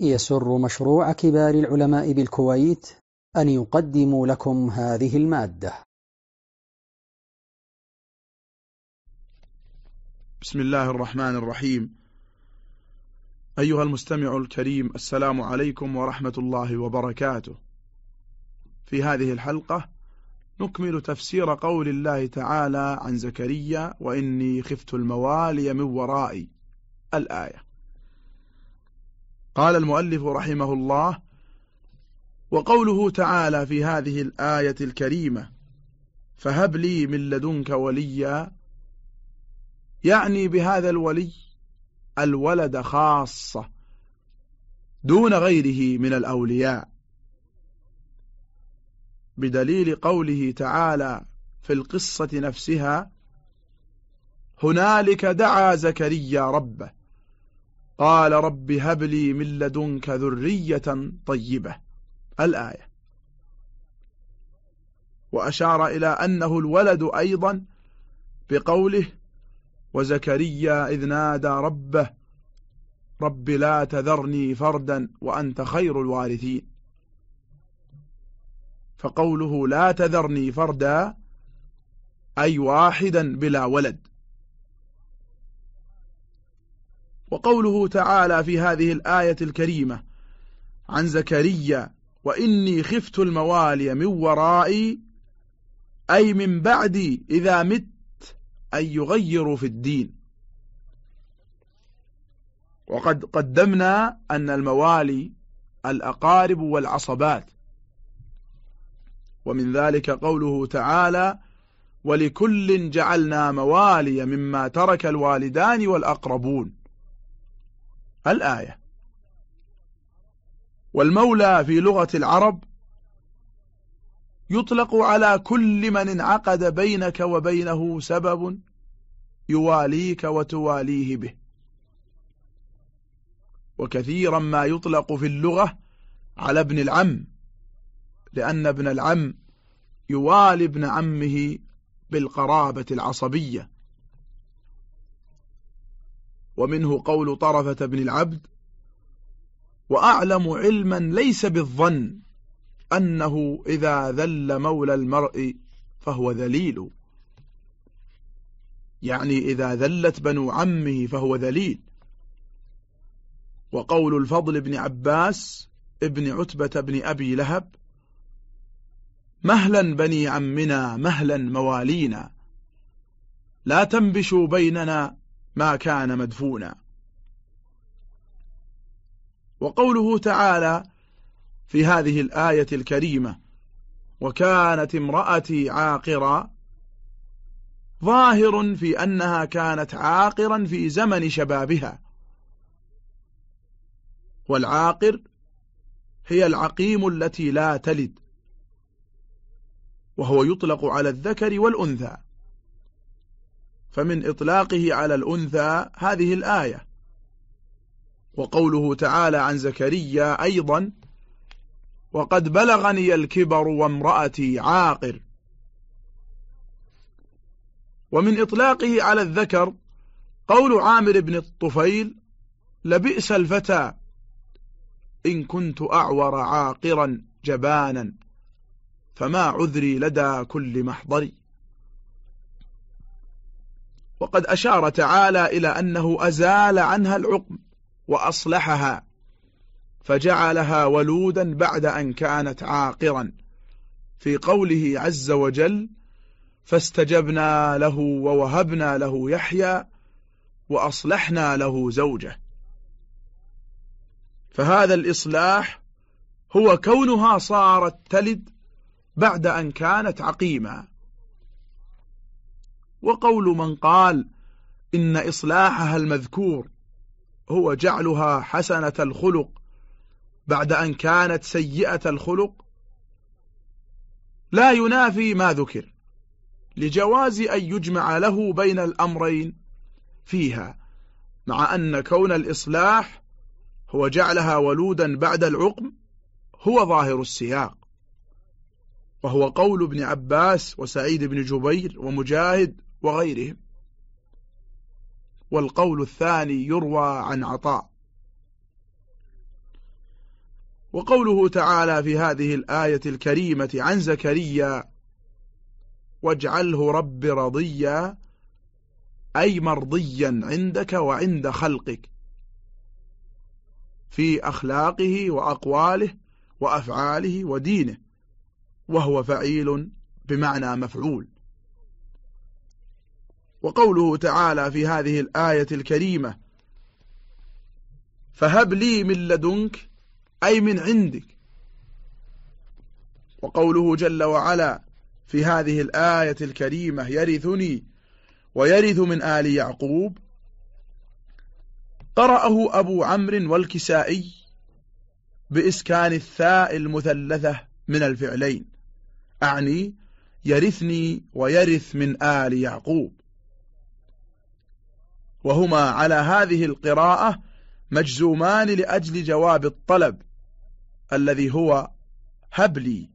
يسر مشروع كبار العلماء بالكويت أن يقدم لكم هذه المادة. بسم الله الرحمن الرحيم. أيها المستمع الكريم السلام عليكم ورحمة الله وبركاته. في هذه الحلقة نكمل تفسير قول الله تعالى عن زكريا وإني خفت الموالي من ورائي. الآية. قال المؤلف رحمه الله وقوله تعالى في هذه الآية الكريمة فهب لي من لدنك وليا يعني بهذا الولي الولد خاصة دون غيره من الأولياء. بدليل قوله تعالى في القصة نفسها هنالك دعا زكريا ربه قال رب هب لي من لدنك ذرية طيبة. الآية. وأشار إلى أنه الولد أيضا بقوله وزكريا إذ نادى ربه رب لا تذرني فردا وأنت خير الوارثين. فقوله لا تذرني فردا أي واحدا بلا ولد. وقوله تعالى في هذه الآية الكريمة عن زكريا وإني خفت الموالي من ورائي أي من بعدي إذا مت أن يغيروا في الدين. وقد قدمنا أن الموالي الأقارب والعصبات. ومن ذلك قوله تعالى ولكل جعلنا موالي مما ترك الوالدان والأقربون الآية. والمولى في لغة العرب يطلق على كل من انعقد بينك وبينه سبب يواليك وتواليه به. وكثيرا ما يطلق في اللغة على ابن العم لأن ابن العم يوالي ابن عمه بالقرابة العصبية. ومنه قول طرفة بن العبد وأعلم علما ليس بالظن أنه إذا ذل مولى المرء فهو ذليل. يعني إذا ذلت بنو عمه فهو ذليل. وقول الفضل بن عباس ابن عتبة بن أبي لهب مهلا بني عمنا مهلا موالينا لا تنبشوا بيننا ما كان مدفونا. وقوله تعالى في هذه الآية الكريمة وكانت امرأتي عاقرا ظاهر في أنها كانت عاقرا في زمن شبابها. والعاقر هي العقيم التي لا تلد وهو يطلق على الذكر والأنثى. فمن إطلاقه على الأنثى هذه الآية. وقوله تعالى عن زكريا أيضا وقد بلغني الكبر وامرأتي عاقر. ومن إطلاقه على الذكر قول عامر بن الطفيل لبئس الفتى إن كنت أعور عاقرا جبانا فما عذري لدى كل محضري. وقد أشار تعالى إلى أنه أزال عنها العقم وأصلحها فجعلها ولودا بعد أن كانت عاقرا. في قوله عز وجل فاستجبنا له ووهبنا له يحيى وأصلحنا له زوجه. فهذا الإصلاح هو كونها صارت تلد بعد أن كانت عقيمة. وقول من قال إن إصلاحها المذكور هو جعلها حسنة الخلق بعد أن كانت سيئة الخلق لا ينافي ما ذكر لجواز أن يجمع له بين الأمرين فيها مع أن كون الإصلاح هو جعلها ولودا بعد العقم هو ظاهر السياق وهو قول ابن عباس وسعيد بن جبير ومجاهد وغيرهم والقول الثاني يروى عن عطاء. وقوله تعالى في هذه الآية الكريمة عن زكريا واجعله رب رضيا أي مرضيا عندك وعند خلقك في أخلاقه وأقواله وأفعاله ودينه وهو فعيل بمعنى مفعول. وقوله تعالى في هذه الآية الكريمة فهب لي من لدنك أي من عندك. وقوله جل وعلا في هذه الآية الكريمة يرثني ويرث من آل يعقوب. قرأه أبو عمرو والكسائي بإسكان الثاء المثلثة من الفعلين أعني يرثني ويرث من آل يعقوب. وهما على هذه القراءة مجزومان لأجل جواب الطلب الذي هو هب لي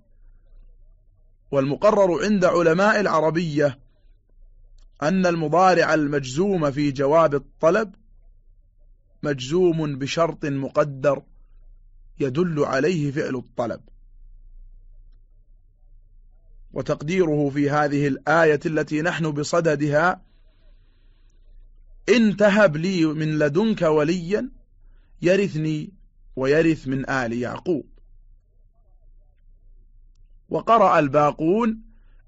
والمقرر عند علماء العربية أن المضارع المجزوم في جواب الطلب مجزوم بشرط مقدر يدل عليه فعل الطلب. وتقديره في هذه الآية التي نحن بصددها إن تهب لي من لدنك وليا يرثني ويرث من آل يعقوب. وقرأ الباقون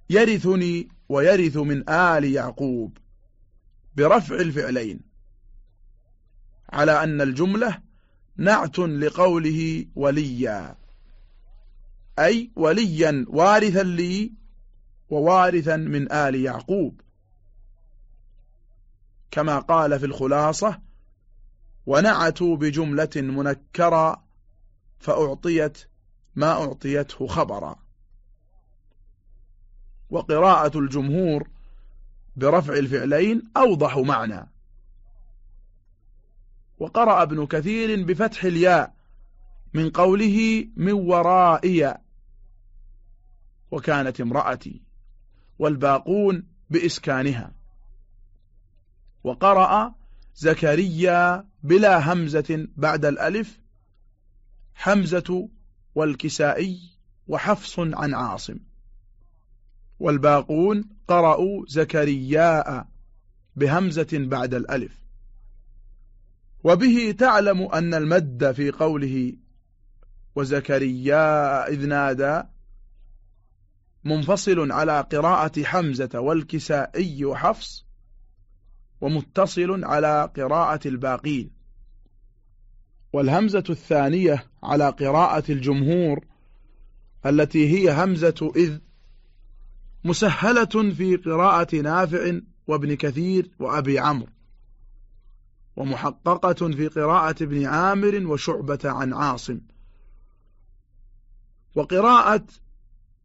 يرثني ويرث من آل يعقوب برفع الفعلين. على أن الجملة نعت لقوله وليا. أي وليا وارثا لي ووارثا من آل يعقوب. كما قال في الخلاصة ونعتوا بجملة منكرة فأعطيت ما أعطيته خبرا. وقراءة الجمهور برفع الفعلين أوضح معنى. وقرأ ابن كثير بفتح الياء من قوله من ورائي وكانت امرأتي والباقون بإسكانها. وقرأ زكريا بلا همزة بعد الألف حمزة والكسائي وحفص عن عاصم. والباقون قرأوا زكرياء بهمزة بعد الألف. وبه تعلم أن المد في قوله وزكريا إذ نادى منفصل على قراءة حمزة والكسائي وحفص ومتصل على قراءة الباقين. والهمزة الثانية على قراءة الجمهور التي هي همزة إذ مسهلة في قراءة نافع وابن كثير وأبي عمرو ومحققة في قراءة ابن عامر وشعبة عن عاصم. وقراءة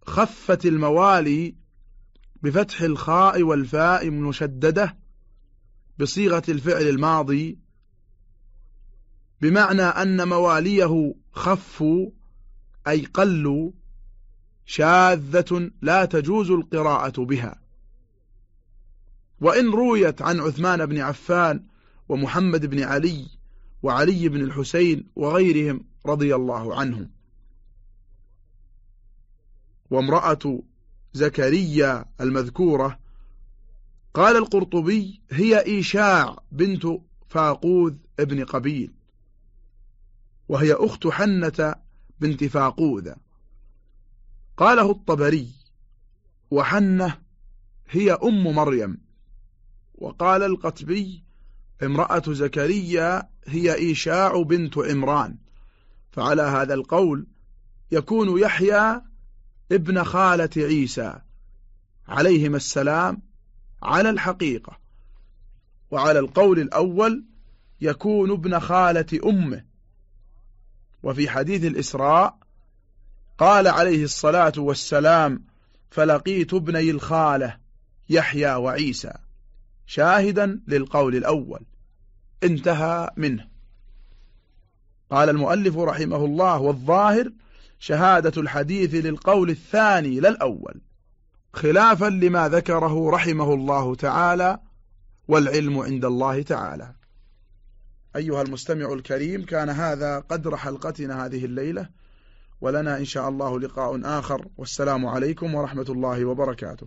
خفة الموالي بفتح الخاء والفاء المشددة بصيغة الفعل الماضي بمعنى أن مواليه خفوا أي قلوا شاذة لا تجوز القراءة بها. وإن رويت عن عثمان بن عفان ومحمد بن علي وعلي بن الحسين وغيرهم رضي الله عنهم. وامرأة زكريا المذكورة قال القرطبي هي إيشاع بنت فاقوذ ابن قبيل وهي أخت حنة بنت فاقوذ. قاله الطبري وحنة هي أم مريم. وقال القتبي امرأة زكريا هي إيشاع بنت عمران. فعلى هذا القول يكون يحيى ابن خالة عيسى عليهما السلام على الحقيقة وعلى القول الأول يكون ابن خالة أمه. وفي حديث الإسراء قال عليه الصلاة والسلام فلقيت ابني الخالة يحيى وعيسى شاهدا للقول الأول. انتهى منه. قال المؤلف رحمه الله والظاهر شهادة الحديث للقول الثاني لا الأول. خلافا لما ذكره رحمه الله تعالى والعلم عند الله تعالى. أيها المستمع الكريم كان هذا قدر حلقتنا هذه الليلة ولنا إن شاء الله لقاء آخر والسلام عليكم ورحمة الله وبركاته.